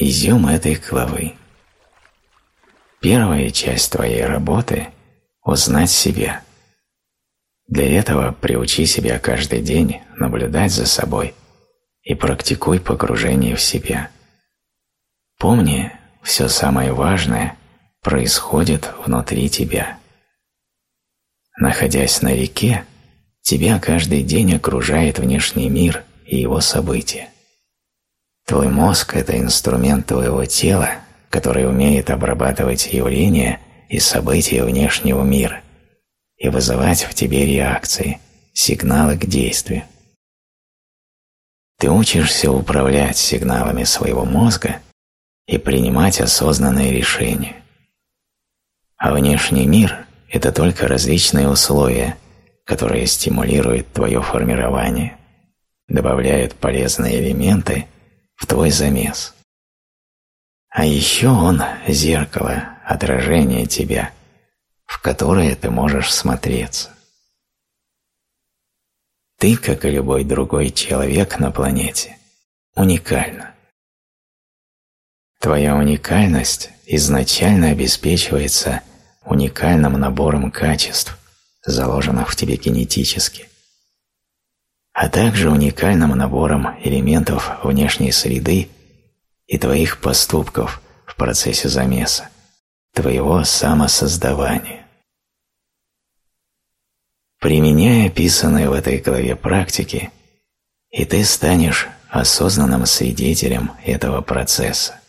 изюм этой главы. Первая часть твоей работы – узнать себя. Для этого приучи себя каждый день наблюдать за собой и практикуй погружение в себя. Помни, все самое важное происходит внутри тебя. Находясь на реке, тебя каждый день окружает внешний мир и его события. Твой мозг – это инструмент твоего тела, который умеет обрабатывать явления и события внешнего мира и вызывать в тебе реакции, сигналы к действию. Ты учишься управлять сигналами своего мозга и принимать осознанные решения. А внешний мир – это только различные условия, которые стимулируют твое формирование, добавляют полезные элементы – в твой замес. А еще он – зеркало, отражение тебя, в которое ты можешь смотреться. Ты, как и любой другой человек на планете, уникальна. Твоя уникальность изначально обеспечивается уникальным набором качеств, заложенных в тебе генетически а также уникальным набором элементов внешней среды и твоих поступков в процессе замеса, твоего самосоздавания. Применяя описанные в этой главе практики, и ты станешь осознанным свидетелем этого процесса.